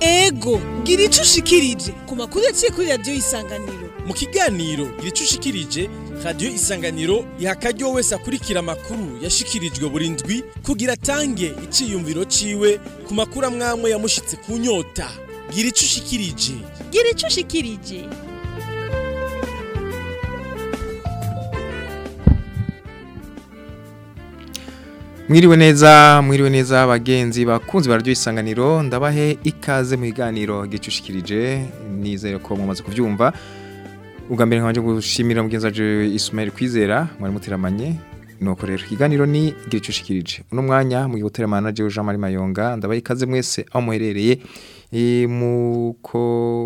yego gira icyo ushikirije ku makuru yaciye kuri radiyo isanganiro mu kiganiro gira icyo ushikirije radiyo isanganiro iha akaryo wese akurikira amakuru yashikirijwe Burindwi kugira atange icyiyumviro ciwe ku makuru amwamwe yamushitse ku nyota gira icyo ushikirije gira icyo ushikirije mwiriwe neza mwiriwe neza abagenzi bakunzi baryo isanganiro ndabahe ikaze mu biganiro gicushikirije nizere ko mwamaze kubyumva ubwa mbere nkabanje gushimira mugenzi wacu Ismail Kwizera mwari muteramanye nuko rero ikiganiro ni gicushikirije uno mwanya mu gihoteli manager Jean Marie Mayonga ndabaye ikaze mwese aho muherereye e,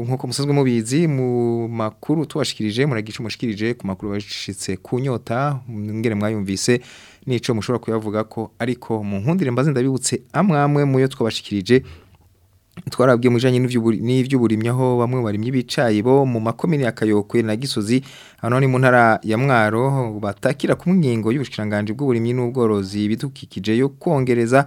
nk'uko musanzwe mubizi mu makuru tuwashikirije muragisha umushikirije ku makuru bashitse ku nyota mwere mwayumvise nico mushobora kuyavuga ko ariko mu nkundire mbaze ndabibutse amwamwe muyo twabashikirije twarabwiye mu bijanye n'ivy'uburimyi aho bamwe barimye bicaye bo mu makomini ya na Gisozi hano ni mu ntara ya Mwaro batakira ku ngingo y'ubushikiranganje bw'uburimyi n'ubworozi bidukikije yo kongereza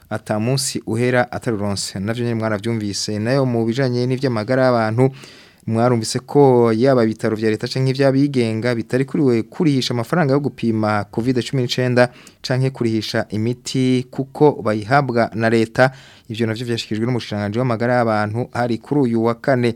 ata munsi uhera ataruronse navyo nyene mwaravyumvise nayo mu bijanye n'ivy'amagara abantu mwarumvise ko yaba bitaro vya leta canke ivy'abigenga bitari kuriwe kurihisha amafaranga yo gupima covid 19 canke kurihisha imiti kuko bayihabwa na leta ivyo navyo vyashikijwe n'umushikiranganji w'amagara y'abantu hari kuri uyu wa kane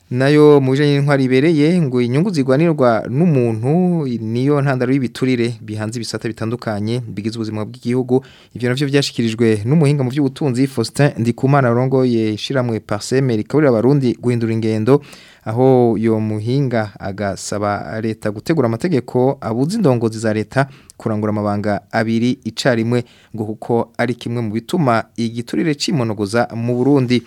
nayo muje y'intwari ibereye ngo inyungu zirwanirwa n'umuntu niyo ntandaro y'ibiturire bihanze ibisata bitandukanye bigize ubuzima bw'igihugu ibyo navyo byashikirijwe n'umuhinga mu by'ubutunzi Faustin Ndikumana rongoye ishiramwe Parseme rikaburira abarundi guhindura ingendo aho yo muhinga agasaba leta gutegura amategeko abuza indongozi za leta kurangura amabanga abiri icarimwe ngo kuko ari kimwe mu bituma igiturire cimonogoza mu Burundi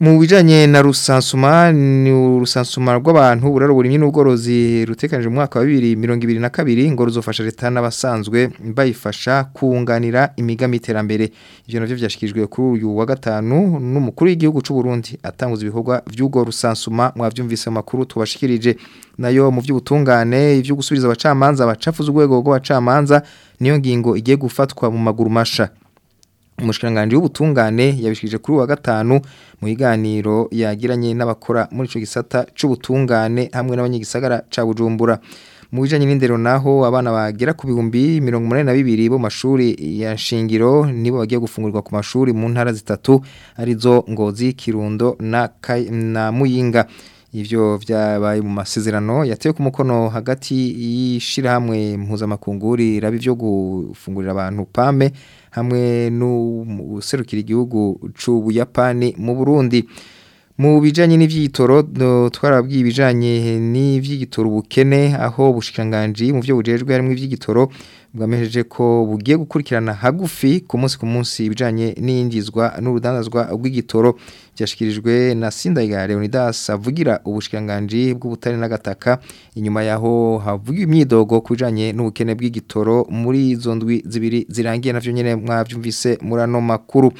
mu bijyanye na rusansuma ni urusansuma rw'abantu buraro burimwe n'ubworozi rutekanyije mu mwaka wa bibiri mirongo ibiri na kabiri ngo ruzofasha leta n'abasanzwe bayifasha kunganira imigami iterambere ibyo nabyo byashyikirijwe kuri uyu wa gatanu n'umukuru w'igihugu cy'u Burundi atanguza ibihogwa by'ubwo rusansuma mwabyumvise amakuru tubashikirije nayo mu by'ubutungane ibyo gusubiza abacamanza bacafuza urwego rw'abacamanza niyo ngingo igiye gufatwa mu maguru masha umushikiranganji w'ubutungane yabishikije kuri wa gatanu mu biganiro yagiranye n'abakora muri ico gisata c'ubutungane hamwe n'abanyagisagara ca Bujumbura mu bijanye n'indero naho abana bagera ku bihumbi mirongo umunani na bibiri bo mashuri ya shingiro nibo bagiye gufungurwa ku mashuri mu ntara zitatu arizo Ngozi Kirundo na Kai, na Muyinga ivyo vyabaye mu masezerano yatewe ku mukono hagati y'ishirahamwe mpuzamakunguri rabi vyo gufungurira abantu pame hamwe n'userukira igihugu cy'ubuyapani mu burundi mu bijyanye n'iby'igitoro twarabwiye ibijyanye n'iby'igitoro ubukene aho bushikanganji mu byo bujejwe harimo iby'igitoro bwamejeje ko bugiye gukurikirana hagufi ku munsi ku munsi ibijyanye n'iyingizwa n'urudandazwa rw'igitoro byashyikirijwe na Sindayigare Leonidas avugira ubushikanganji bw'ubutare n'agataka inyuma yaho havuga imyidogo kujanye n'ubukene bw'igitoro muri zondwi zibiri zirangiye navyo nyine mwabyumvise murano makuru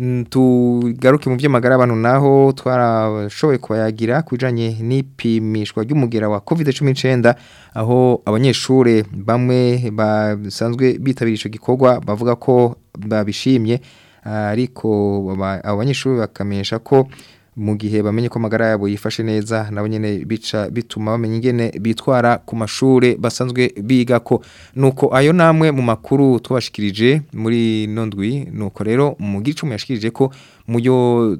Mm, tugaruke mu by'amagara abantu naho twarashoboye kubayagira kujanye bijyanye n'ipimishwa ry'umugera wa covid cumi n'icyenda aho abanyeshuri bamwe basanzwe bitabira gikorwa bavuga ko babishimye ariko abo banyeshuri bakamenyesha ko mu gihe bamenye ko magara yabo yifashe neza nabo nyine bica bituma bamenya ingene bitwara ku mashuri basanzwe biga ko nuko ayo namwe mu makuru twabashikirije muri Nondwi nuko rero mu gicumbi yashikirije ko muyo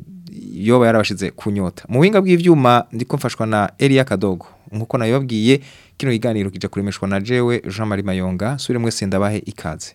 yoba yarabashize kunyota mu buhinga bw'ibyuma ndiko mfashwa na Elia Kadogo nkuko nayo babwiye kino kiganiro kija kuremeshwa na jewe Jean Marie Mayonga sure mwese ndabahe ikaze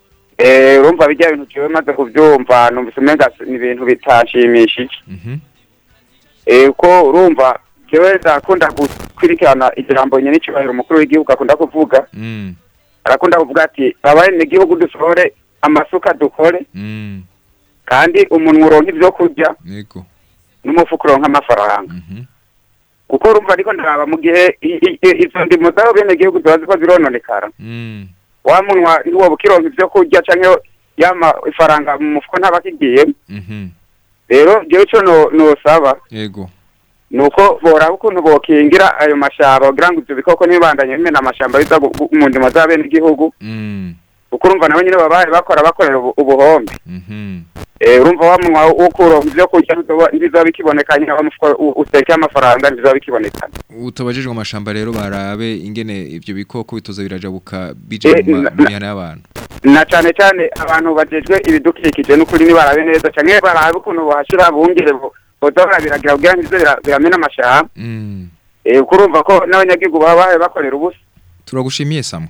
eh urumva bijya bintu ciwe maze kuvyumva numvise umenga ni ibintu bitashimishije mhm mm eh ko urumva jewe ndakunda gukwirikirana ijambo nyene n'icyubahiro umukuru w'igihugu akunda kuvuga mm. arakunda kuvuga ati abene gihugu dusohore amasuka dukore mm. kandi umuntu uronka ibyo kurya n'umufuka uronka amafaranga mhm. kuko urumva ariko ntaraba mu gihe izo ndimo z'abo bene gihugu ziba ziko zirononekara mm. wa munwa ntiwoba ukironka ibyo kurya cyangwa yama ifaranga mu mufuko ntabakigiyemo mhm. rero jewe ico nosaba nuko boraba ukuntu bokingira ayo mashamba kugira ngo ibyo bikoko ntibibandanye bimena amashamba biza mu ndimo za bene igihugu kuko mm. urumva nabo nyine baba bakora bakorera ubuhombe mm-hmm. eh, urumva wa munwa wo kuronka ibyo kurya ntibizaba bikiboneka nyine uteke amafaranga ntibizaba bikiboneka utabajijwe amashamba rero barabe ingene ibyo bikoko bitoza birajabuka bija eh, mu mihana y'abantu na cyane cyane abantu bajejwe ibidukikije n'ukuri ni barabe neza cyane barabe ukuntu bahashira bungere utabona biragira ubwirangizo biramena amashamba mm. eh, urumva ko n'abanyagihugu baba bakorera ubusa turagushimiye samwe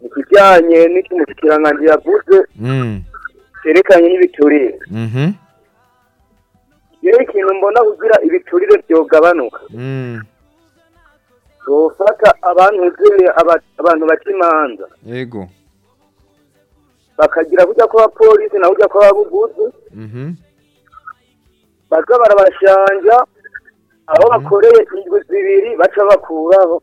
mu kijyanye n'ikimushyikiranganji yavuze hmm. cyerekanye n'ibiturire mhm. rero ikintu mbona kugira ibiturire byogabanuka hmm. bofata abantu uzeye abantu baca imanza yego bakagira kujya kw'abapolisi na kujya kw'ababuguzi mhm. baza barabashanja aho mhm. bakoreye indwi zibiri baca bakuraho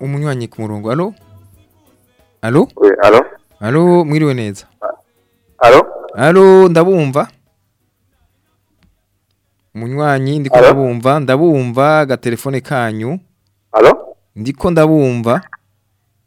umunywanyi ku murongo alo alo alo alo mwiriwe neza alo alo ndabumva umunywanyi ndi ko ndabumva ndabumva agatelefone kanyu alo ndi ko ndabumva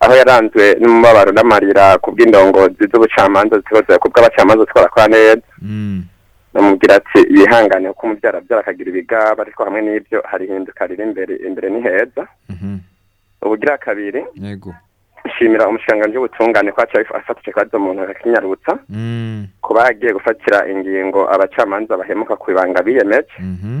aho yaranzwe n'umubabaro n'amarira ku bw'indongozi z'ubucamanza zitibazira ku bw'abacamanza twarakora neza namubwira mhm. ati yihangane kuko umubyara abyara akagira ibigaba ariko hamwe n'ibyo harihinduka riri imbere imbere ni heza ubugira kabiri yego ndashimira umushikiranganji w'ubutungane ko afatije ikibazo mu ntoki kinyarutsa mm. kuba yagiye gufatira ingingo abacamanza bahemuka ku ibanga biyemeje mhm.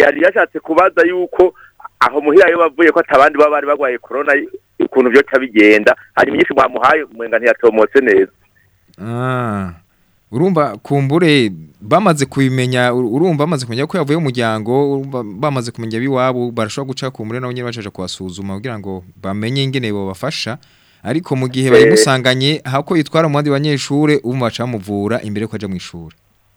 yari yashatse kubaza yuko aho muhira iyo bavuye ko atabandi baba bari barwaye korona ukuntu byoca bigenda hanyuma inyinshi mwamuhaye umenga ntiyatomotse neza ah. urumva kumbure bamaze kubimenya urumva bamaze kumenya ko yavuye umuryango bamaze kumenya biwabo barashobora guca kumbure nabo nyine bashaje kubasuzuma kugira ngo bamenye ingene bafasha ariko mu gihe eh. bayimusanganye hako yitwara mu bandi banyeshure umva camuvura imbere ko aje mu ishuri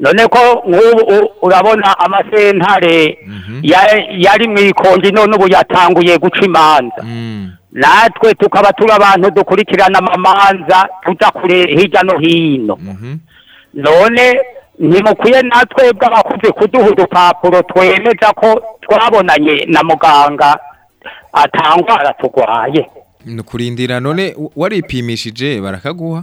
Mhm. Mm. Mhm. none ko nk'ubu urabona amasentare yari mu ikongi none ubu yatanguye guca imanza natwe tukaba turi abantu dukurikirana amamanza tujya kure hirya no hino none ntimukwiye natwe bw'abakuze kuduha udupapuro twemeza ko twabonanye na muganga atangwara turwaye ni none waripimishije barakaguha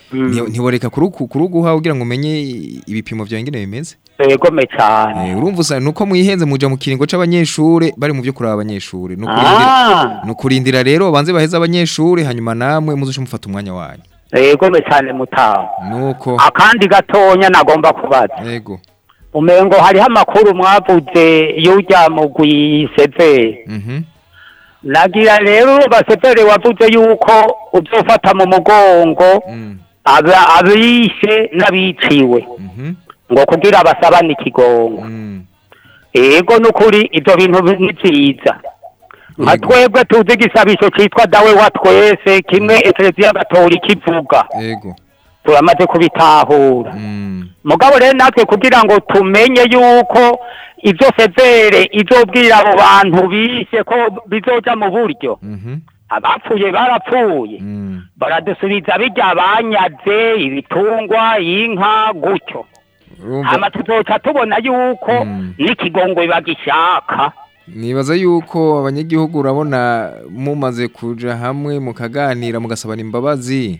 mm. ntiboreka kuruguha kugira ngo umenye ibipimo byawe ingene bimeze yegome cyane eh, urumva usa nuko mwihenze muja mu kiringo c'abanyeshure bari mu byo kuraba abanyeshure no kurindira ah! rero banze baheza abanyeshure hanyuma namwe muzoje mufata umwanya wanyu yegome cyane mutaho nuko akandi gatonya nagomba kubaza yego umengo hariho amakuru mwavuze yujya mu gwiseveri mhm. nagira rero baseveri wavuze yuko ubyofata mu mugongo mm. abishe n'abiciwe mhm. ngo kugira basabane ikigongo yego mm. ni ibyo bintu ni byiza nka mm. twebwe tuzi igisabisho cyitwa dawe wa twese kimwe ekereziya gatolika ivuga turamaze kubitahura mm. mugabo rero natwe kugira ngo tumenye yuko ibyo fevere ibyo bwira abo bantu bishe ko bizojya mu buryo mhm. abapfuye barapfuye baradusubiza bijya abanyaze ibitungwa inka gutyo amategeko tuba tubona yuko n'ikigongo bagishaka nibaza yuko abanyagihugu urabona mumaze kuja hamwe mukaganira mugasabana imbabazi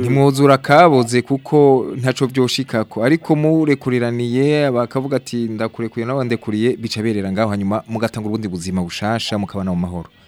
ntimwuzura kaboze kuko ntacyo byoshikako ariko murekuriraniye bakavuga ati ndakurekuriye n'abandekuriye bica berera ngaho hanyuma mugatanga ubundi buzima bushasha mukabana mu mahoro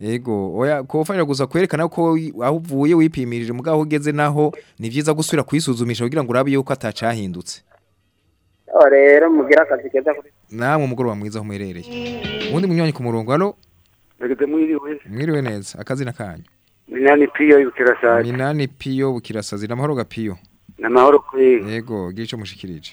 yego oya kofasha gusa kwerekana ko aho uvuye wipimirije mugaho ugeze naho ni byiza gusubira kuyisuzumisha kugira ngo urabe yuko atacahindutse rero mugira akazi keza kuri namwe umugoroba mwiza aho muherereye ubundi munywanyi ku murongo haro mwiriwe neza akazi nakanyu minani piyo bukirasazi minani piyo bukirasazi n'amahoro gapiyo n'amahoro kwi yego gice mushikirije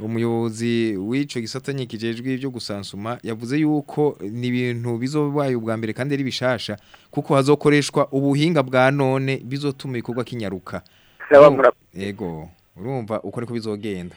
umuyobozi w'icyo gisatanye kijejwe ibyo gusansuma yavuze yuko ni ibintu bizobaye ubwa mbere kandi ari bishasha kuko hazokoreshwa ubuhinga bwa none bizotuma ibikorwa kinyaruka yego mm, urumva uko ariko bizogenda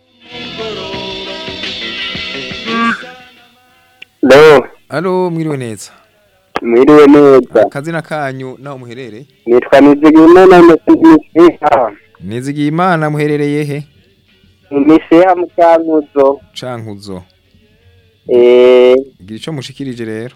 hano mwiriwe neza mwiriwe neza akazina kanyu naho muherereye nitwa nizigiyimana misiha nizigiyimana muherereye he misiha mu cankuzo cankuzo eee eh. igira icyo mushikirije rero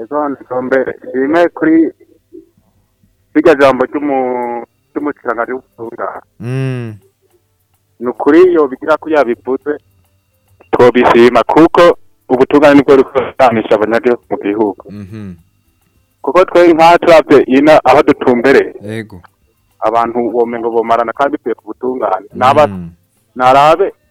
ego nagombe bimwe kuri birya jambo ry'umucirangari w'ubutunga mm. ni ukuri iyo bigira ko yabivuze twobishima kuko ubutungane nibwo buri kuzanisha abanyagihugu mu mhm. gihugu kuko twe nk'aha turabye ino aho dutumbereye abantu bomengo bomarana kandi tuye ku butungane mhm. narabe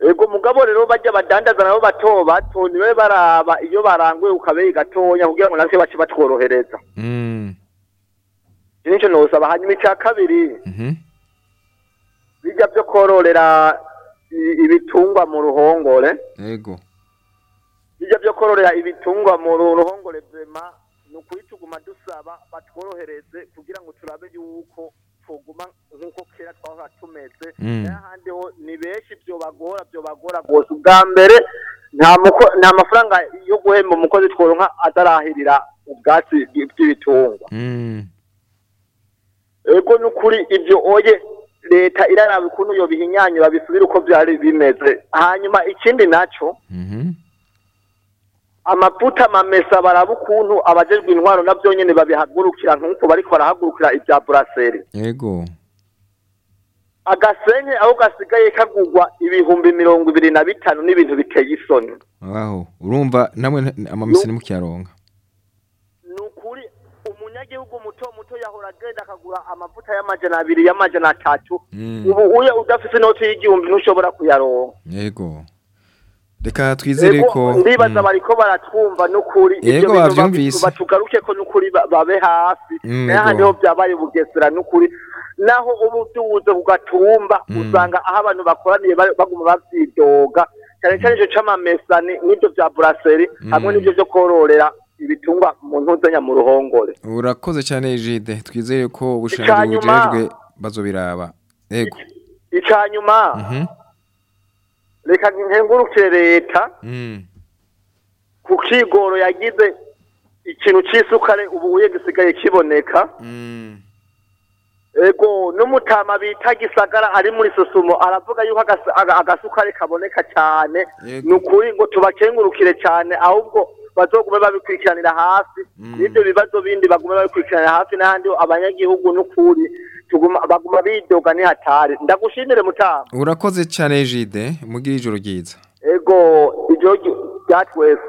ego mugabo rero bajya badandaza nabo bato bato niwe baraba iyo baranguye ukabeye gatonya kugira ngo natwe bace batworohereza mm. nicyo nosaba hanyuma icya kabiri mhm. bijya byo kororera ibitungwa mu ruhongore yego bijya byo kororera ibitungwa mu ruhongore ni ukuri tuguma dusaba batworohereze kugira ngo turabe yuko twoguma nk'uko kera twaba tumeze mm. n'ahandi ho ni benshi byo bagora byo bagora rwose ubwa mbere nta mafaranga yo guhemba umukozi tworonka atarahirira ubwatsi bw'ibitungwa mm. ego ni ukuri ibyo oye leta iraraba ukuntu yo bihinyanyura uko byari bimeze hanyuma ikindi nacyo mm-hmm. Amaputa mamesa baraba ukuntu abajejwe intwaro na byonyine babihagurukira nk'uko bariko barahagurukira ibya buraseri yego agasenye aho gasigaye kagugwa ibihumbi mirongo ibiri na bitanu n'ibintu biteye isoni waho urumva namwe amamesa ni mukiyaronga ni ukuri umunyagihugu muto muto yahora agenda akagura amavuta y'amajana abiri y'amajana atatu mm. ubu uya udafite inoti y'igihumbi ntushobora kuyaronga yego reka twizere ko ndibaza hmm. bariko baratwumva n'ukuri yego bavyumvise batugaruke ko n'ukuri babe hafi hmm, naha niho byabaye bugesera n'ukuri naho ubu tuwuze ku gatumba hmm. usanga aho abantu bakoraniye baguma bavyidoga cyane cyane ico c'amamesani n'ivyo bya buraseri hamwe n'ivyo vyo kororera ibitungwa mu ntuzanya mu ruhongore urakoze cyane jide twizere ko ubushakashatsi bujejwe bazobiraba yego icanyuma mhm. reka nkenguruke leta hmm. ku kigoro yagize ikintu cy'isukari ubu gisigaye kiboneka hmm. ego n'umutama bita gisagara ari muri susumo aravuga yuko agasukari kaboneka cyane ni ukuri ngo tubakengurukire cyane ahubwo bazogume babikurikiranira hafi hmm. n'ibyo bibazo bindi bagume babikurikiranira hafi n'ahandi abanyagihugu n'ukuri tuguma baguma bidoga ni hatari ndagushimire mutama urakoze cyane jide mugire ijoro ryiza ego ijoro ryatwese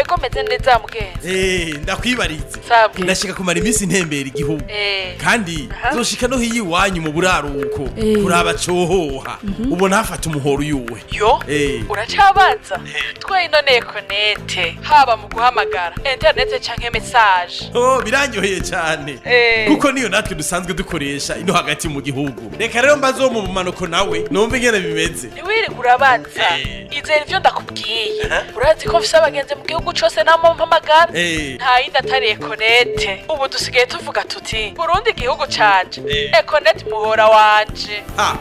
nishimiye ko meze neza mugenzi eh ndakwibaritse ndashika kumara iminsi ntembera igihugu eh. kandi zoshika no hiyi wanyu mu buraruko eh. kuraba cohoha mhm. ubona hafata umuhoro yuwe yo eh. uracabanza twaye none connect haba mu guhamagara internet canke message oh biranyoheye cyane kuko niyo natwe dusanzwe dukoresha ino hagati mu gihugu reka rero mbaze uwo mu bumanuko nawe numva ingene bimeze wirirwa urabanza eh. izera ibyo ndakubwiye urazi ko mfise abagenzi mu gihugu cose namo mpamagara eh. nta yindi atari ekonete ubu dusigaye tuvuga tuti burundi igihugu canje ekonete eh. muhora wanje ah,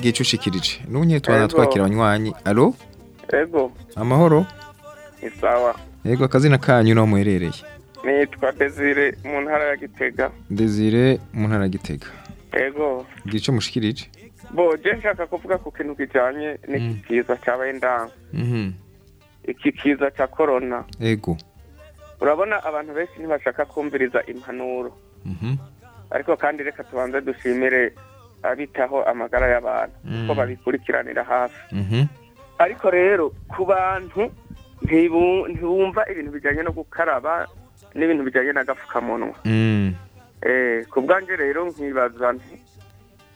gicushikirije n'ubunyine tubana twakira abanywanyi alo ego amahoro isawa ego akazina kanyu n'aho muherereye nitwa desire mu ntara ya gitega desire mu ntara ya gitega ego gice mushikirije bo je nshaka kuvuga ku kintu kijanye n'iki mm. kiza cyabaye ndanga mhm. iki kiza cya korona ego urabona abantu benshi ntibashaka kumviriza impanuro mhm. ariko kandi reka tubanze dushimire abitaho amagara y'abantu mm. ko babikurikiranira hafi mhm. ariko rero ku bantu ntibumva ibintu bijyanye no gukaraba n'ibintu bijyanye n'agapfukamunwa mm. eh, ku bwanjye rero nkibaza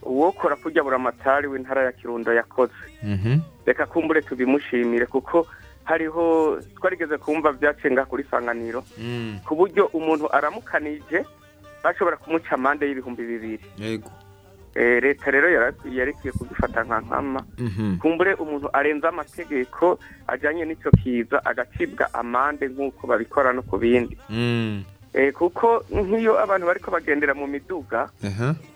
uwokora kurya buri amatari w'intara ya kirundo yakoze mhm. reka kumbure tubimushimire kuko hariho twarigeze kumva byacenga kuri sanganiro mm. ku buryo umuntu aramukanije bashobora kumuca amande y'ibihumbi bibiri eh, leta rero yarekeye kudufata nka nkama mhm. kumbure umuntu arenze amategeko ajyanye n'icyo kiza agacibwa amande nk'uko babikora no ku bindi mm. eh, kuko nk'iyo abantu bari bagendera mu miduga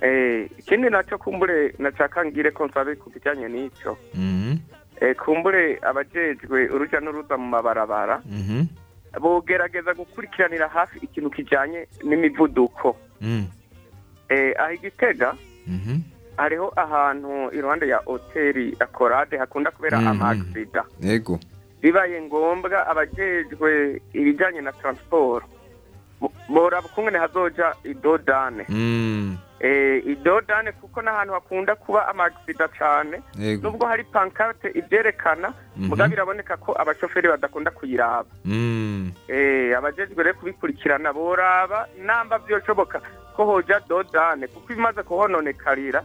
eh, ikindi nacyo kumbure nacaka ngire ko nsabe ku bijyanye n'icyo mm-hmm. eh, kumbure abajejwe urujya n'uruza mu mabarabara mm-hmm. bogerageza gukurikiranira hafi ikintu kijyanye n'imivuduko mm. Eh, aha igitega mm-hmm. hariho ahantu iruhande ya hoteli akorade hakunda kubera mm-hmm. amagisida bibaye ngombwa abajejwe ibijyanye na taransiporo boraba ukungene hazoja idodane mm. eh, idodane kuko n'ahantu hakunda kuba amagisida cyane nubwo hari pankarte ibyerekana mm-hmm. muga biraboneka ko abashoferi badakunda kuyiraba mm. eh, abajejwe rero kubikurikirana boraba namba byoshoboka ko dodane kuko ibimaze kuhononekarira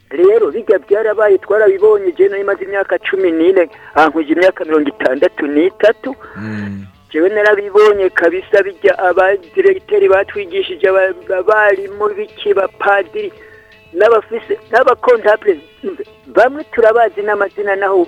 rero bijya byarabaye twarabibonye igihe nari maze imyaka cumi n'ine ahantu imyaka mirongo itandatu n'itatu hmm. jewe narabibonye kabisa bijya abadiregiteri batwigishije abarimu bapadiri n'abafise n'abakontable bamwe turabazi n'amazina naho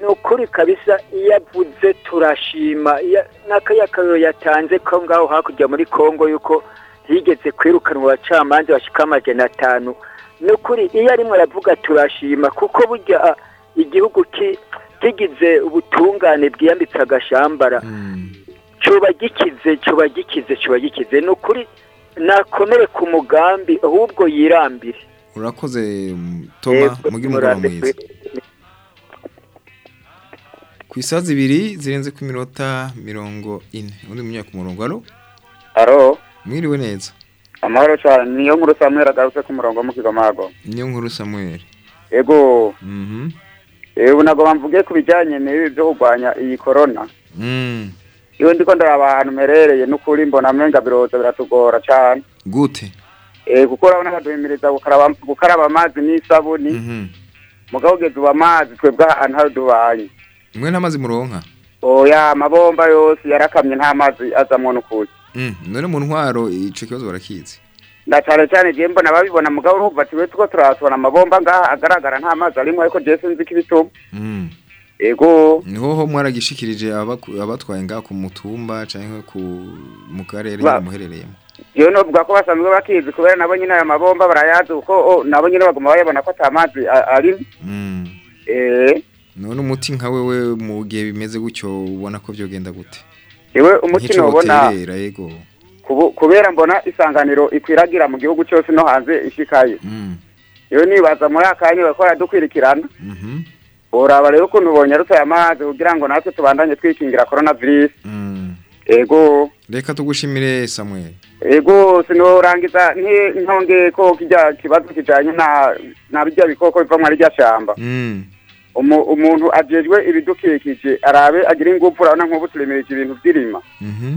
ni ukuri kabisa iyo avuze turashima n'akayakayo yatanze ko ngaho hakurya muri congo yuko higeze kwirukanwa abacamanza bashyika amajana atanu ni ukuri iyo arimo aravuga turashima kuko burya igihugu kigize ubutungane bwiyambitse agashambara hmm. cuba gikize cuba gikize cuba gikize ni ukuri nakomere ku mugambi ahubwo yirambire urakoze toma mugi umugoroba mwiza ku isaha zibiri zirenze ku minota mirongo ine undi munyaka umurongo aro aro mwiriwe neza amahoro cyane niyo nkuru samweri agarutse ku murongo mu niyo nkuru samweri ego mm-hmm. eh, ubu ntabwo bamvuge ku bijyanye n'ibi byo kurwanya iyi korona mm. iyo ndi ko ndaraba ahantu mperereye n'ukuri mbona mwenga biroza biratugora cyane gute kuko eh, urabona haduhimiriza gukaraba amazi n'isabuni mm-hmm. mugabo ugeze ubu amazi twebwe ahantu hari dubaye mwe nta muronka oya amabomba yose yarakamye nta mazi azamwo n'ukuri Mm. none mu ntwaro icyo kibazo barakizi na cyane cyane igihe mbona babibona mugabo urumva ati twe turahasohora amabomba ngaha agaragara nta mazi arimo ariko jesi nzi ko ibituma mm. ego niho ho mwaragishikirije abatwaye ngaha ku mutumba cyangwa mu karere muherereyemo yewe nuvuga ko basanzwe bakizi kubera nabo nyine aya mabomba barayazi kuko nabo nyine baguma bayabona ko ata mazi mm. eh. none umuti nka wewe mu gihe bimeze gutyo ubona ko byogenda gute niwe umukino ubona kubera mbona isanganiro ikwiragira mu gihugu cyose no hanze ishikaye mm. iyo nibaza muri akanya bakora dukwirikirana mhm. uraba rero ukuntu ubonye arutaye amazi kugira ngo natwe tubandanye twikingira korona virusi mm. ego reka tugushimire samuel ego sinorangiza ntonge ko kijya kibazo kijyanye na bijya bikoko bivamo ari rya shyamba mm. umuntu ajejwe ibidukikije arabe agira ingufu urabona nk'ubu turemereje ibintu by'irima mhm.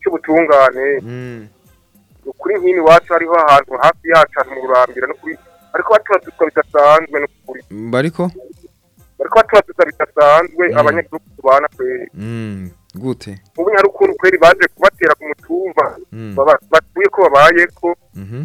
cy'ubutungane hmm. ukuri nk'ini wacu hariho ahantu hafi yacu mu rurambira no kuri ariko baturatuka bidasanzwe no kuri bariko bariko baturatuka bidasanzwe hmm. abanyagihugu tubana kweri gute ubu hari ukuntu kweri baje kubatera ku mutumba hmm. batuye ko babaye ko mhm.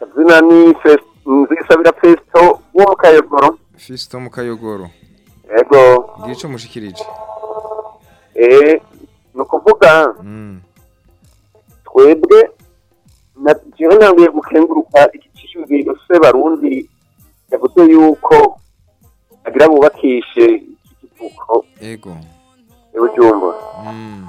akazina ni Fesabira Festo wo mu Kayogoro Fisto Mukayogoro yego ngiye icyo mushikirije eee ni eu hmm. twebwe njyewe ntanguye gukenguruka iki cyishyurwa se barundi yavuze yuko bagira bubakishe iki kivuko yego y'ubujumbu hmm.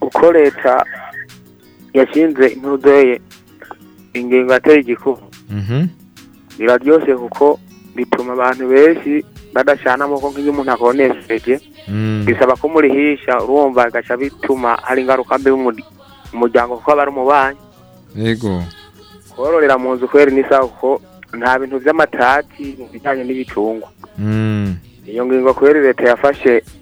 uko leta yashinze intudoye ingingo ateye igikuba mhm. biraryoshye kuko bituma abantu benshi badashana amaboko nk'iyo umuntu akonesheje bisaba mm. kumurihisha urumva bigaca bituma hari ingaruka mbi umuryango kuko aba ari umubanyi yego kororera mu nzu kubera n'isaha kuko nta bintu by'amatati mu bijyanye n'ibicungwa mm. iyo ngingo kubera leta yafashe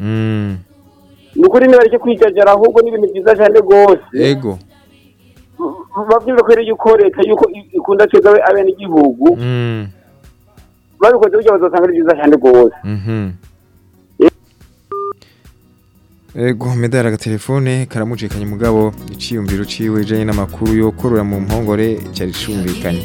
mm. ni ukuri ntibareke kwijajara ahubwo ni ibintu byiza cyane rwose yego babyumva kubera yuko leta yuko ikunda twebwe abenegihugu mm. babikoze burya bazasanga ari byiza cyane rwose mhm. Ego eh, medara agatelefone karamujekanye mugabo iciyumviro ciwe janye n'amakuru yo korora mu mpongore cyari cumvikanye.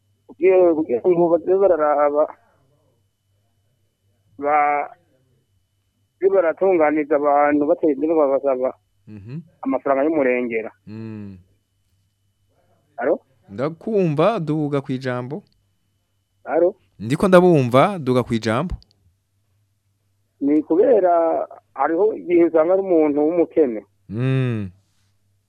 kugira ngo baze bararaba baratunganiza abantu bateye imbere babasaba mhm. amafaranga y'umurengera hmm. ndakumva duhuga ku ijambo ndi ko ndabumva duga ku ijambo ni kubera hariho igihe usanga ari umuntu w'umukene hmm.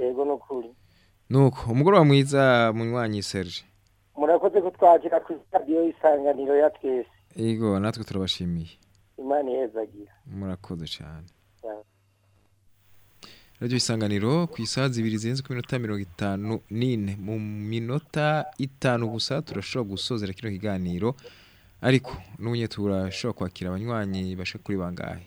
yego nukuri nuko umugoroba mwiza munywanyi serge murakoze ko twakira radiyo y'isanganiro ya twese yego natwe turabashimiye imana ihezagira murakoze cyane radiyo isanganiro ku isaha zibiri zirenze ku minota mirongo itanu n'ine mu minota itanu gusa turashobora gusozera kino kiganiro ariko n'ubunye turashobora kwakira abanywanyi bashe kuri bangahe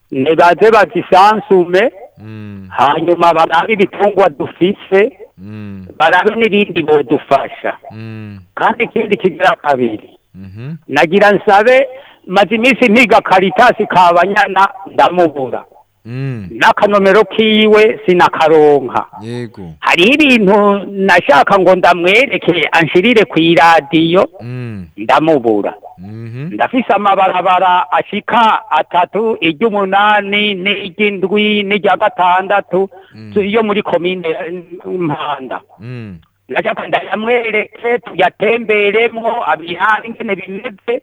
ntibaze bagisansume mm. hanyuma barabe ibitungwa dufise mm. barabe n'ibindi bodufasha kandi ikindi kigira kabiri mhm. nagira nsabe maze iminsi ntiga karitasi kabanyana ndamubura n'akanomero kiwe sinakaronka yego hariho ibintu nashaka ngo ndamwereke anshirire ku iradiyo ndamubura ndafise amabarabara ashika atatu iry'umunani n'iry'indwi n'irya gatandatu yo muri komine mpanda ndashaka ndayamwereke tuyatemberemo abihabe ingene bimeze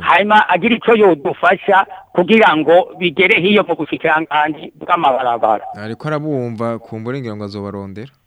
hanyuma agira icyo yodufasha kugira ngo bigere hiyo mu bushikiranganji bw'amabarabara ariko arabumva kumbura ingira ngo azobarondera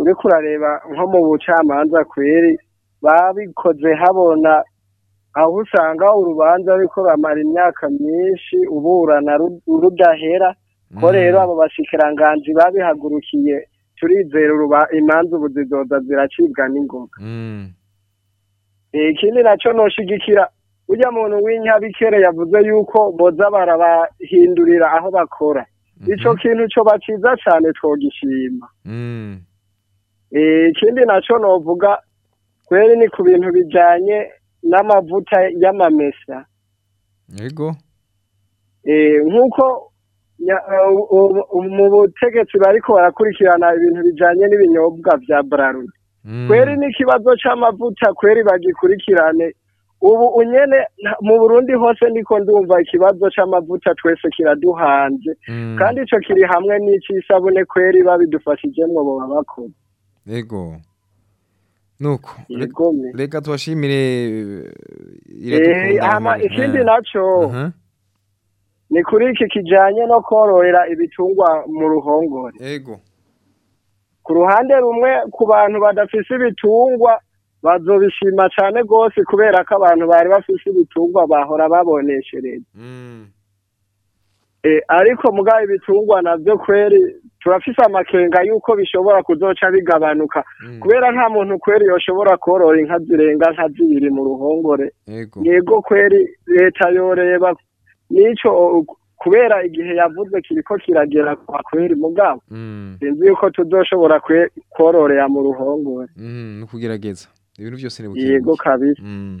uriko urareba nko mu bucamanza kweri babikoze habona aho usanga urubanza ruriko ramara imyaka myinshi uburana rudahera ko mhm. rero abo bashikiranganji babihagurukiye turizera imanza ubuzidoda ziracibwa n'ingoga mm. eh, ikindi nacyo noshigikira ujya muntu w'inyabikere yavuze yuko boza barabahindurira aho bakora mhm. icyo kintu cyo baciza cyane twogishima mm. eh, ikindi nacyo novuga kweri ni ku bintu bijyanye n'amavuta y'amamesa yego eh, nk'uko Eh, mu butegetsi bariko barakurikirana ibintu bijyanye n'ibinyobwa bya bralud mm. kweri n'ikibazo c'amavuta kweri bagikurikirane ubu unyene mu burundi hose ndiko ndumva ikibazo c'amavuta twese kiraduhanze mm. kandi icyo kiri hamwe n'ic'isabune kweri babidufashijemwo boba bakoze yego nuko reka tubashimire eh, eh, ikindi naco uh-huh. ni kuri iki kijyanye no kororera ibitungwa mu ruhongore yego ku ruhande rumwe ku bantu badafise ibitungwa bazobishima cyane rwose kubera ko abantu bari bafise ibitungwa bahora baboneshereza mm. e, ariko mugabo ibitungwa nabyo kweri turafise amakenga yuko bishobora kuzoca bigabanuka mm. kubera nta muntu kweri yoshobora korora inka zirenga nka zibiri mu ruhongore yego kweri leta yoreba nico kubera igihe yavuzwe kiriko kiragera kwa kweri mugabo mm. sinzi yuko tuzoshobora kororera mu ruhongore mm, ni ukugerageza ibintu byose ni yego kabiri mm.